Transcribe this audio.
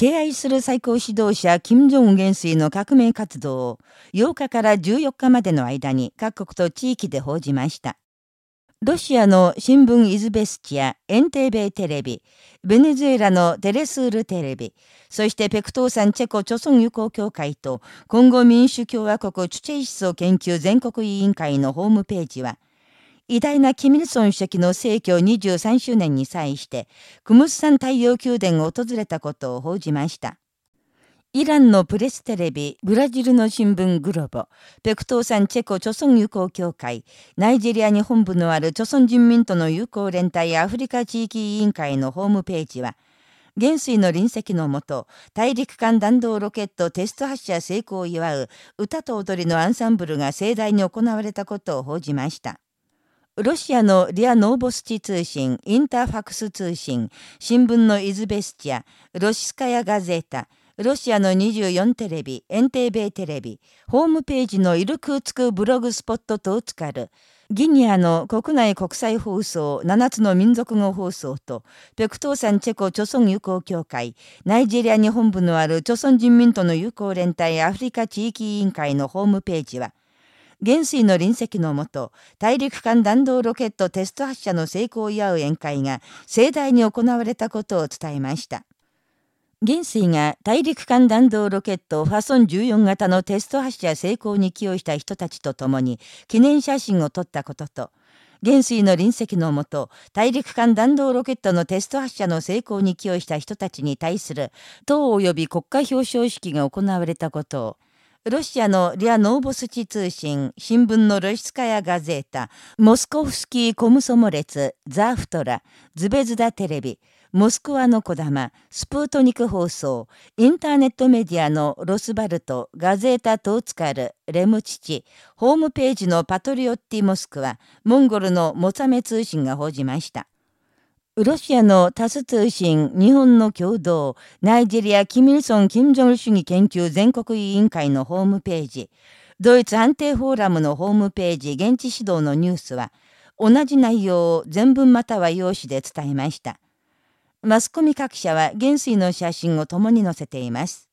敬愛する最高指導者、金正恩元帥の革命活動を8日から14日までの間に各国と地域で報じました。ロシアの新聞イズベスチア、エンテーベイテレビ、ベネズエラのテレスールテレビ、そしてペクトーサンチェコ著村友好協会と、今後民主共和国チュチェイ思想研究全国委員会のホームページは、偉大なキミルソン主席の逝去23周年に際して、クムスサン太陽宮殿を訪れたことを報じました。イランのプレステレビ、ブラジルの新聞グロボ、ペクトーサンチェコ著村友好協会、ナイジェリアに本部のある著村人民との友好連帯アフリカ地域委員会のホームページは、元帥の臨席のもと、大陸間弾道ロケットテスト発射成功を祝う歌と踊りのアンサンブルが盛大に行われたことを報じました。ロシアのリア・ノーボスチ通信、インターファクス通信、新聞のイズベスチア、ロシスカヤガゼータ、ロシアの24テレビ、エンテーベイテレビ、ホームページのイルクーツクブログスポットトーツカル、ギニアの国内国際放送7つの民族語放送と、ペクトーサンチェコ著村友好協会、ナイジェリアに本部のある著村人民との友好連帯アフリカ地域委員会のホームページは、元帥の臨席のもと、大陸間弾道ロケットテスト発射の成功を祝う宴会が盛大に行われたことを伝えました。元帥が大陸間弾道ロケットファソン14型のテスト発射成功に寄与した人たちと共に記念写真を撮ったことと、元帥の臨席のもと、大陸間弾道ロケットのテスト発射の成功に寄与した人たちに対する党及び国家表彰式が行われたことを、ロシアのリア・ノーボスチ通信、新聞のロシスカヤ・ガゼータ、モスコフスキー・コムソモレツ、ザーフトラ、ズベズダテレビ、モスクワのこだま、スプートニク放送、インターネットメディアのロスバルト、ガゼータ・トーツカル、レムチチ、ホームページのパトリオッティ・モスクワ、モンゴルのモツァメ通信が報じました。ロシアのタス通信、日本の共同、ナイジェリア・キミルソン・キム・ジョン主義研究全国委員会のホームページ、ドイツ安定フォーラムのホームページ、現地指導のニュースは、同じ内容を全文または用紙で伝えました。マスコミ各社は元帥の写真を共に載せています。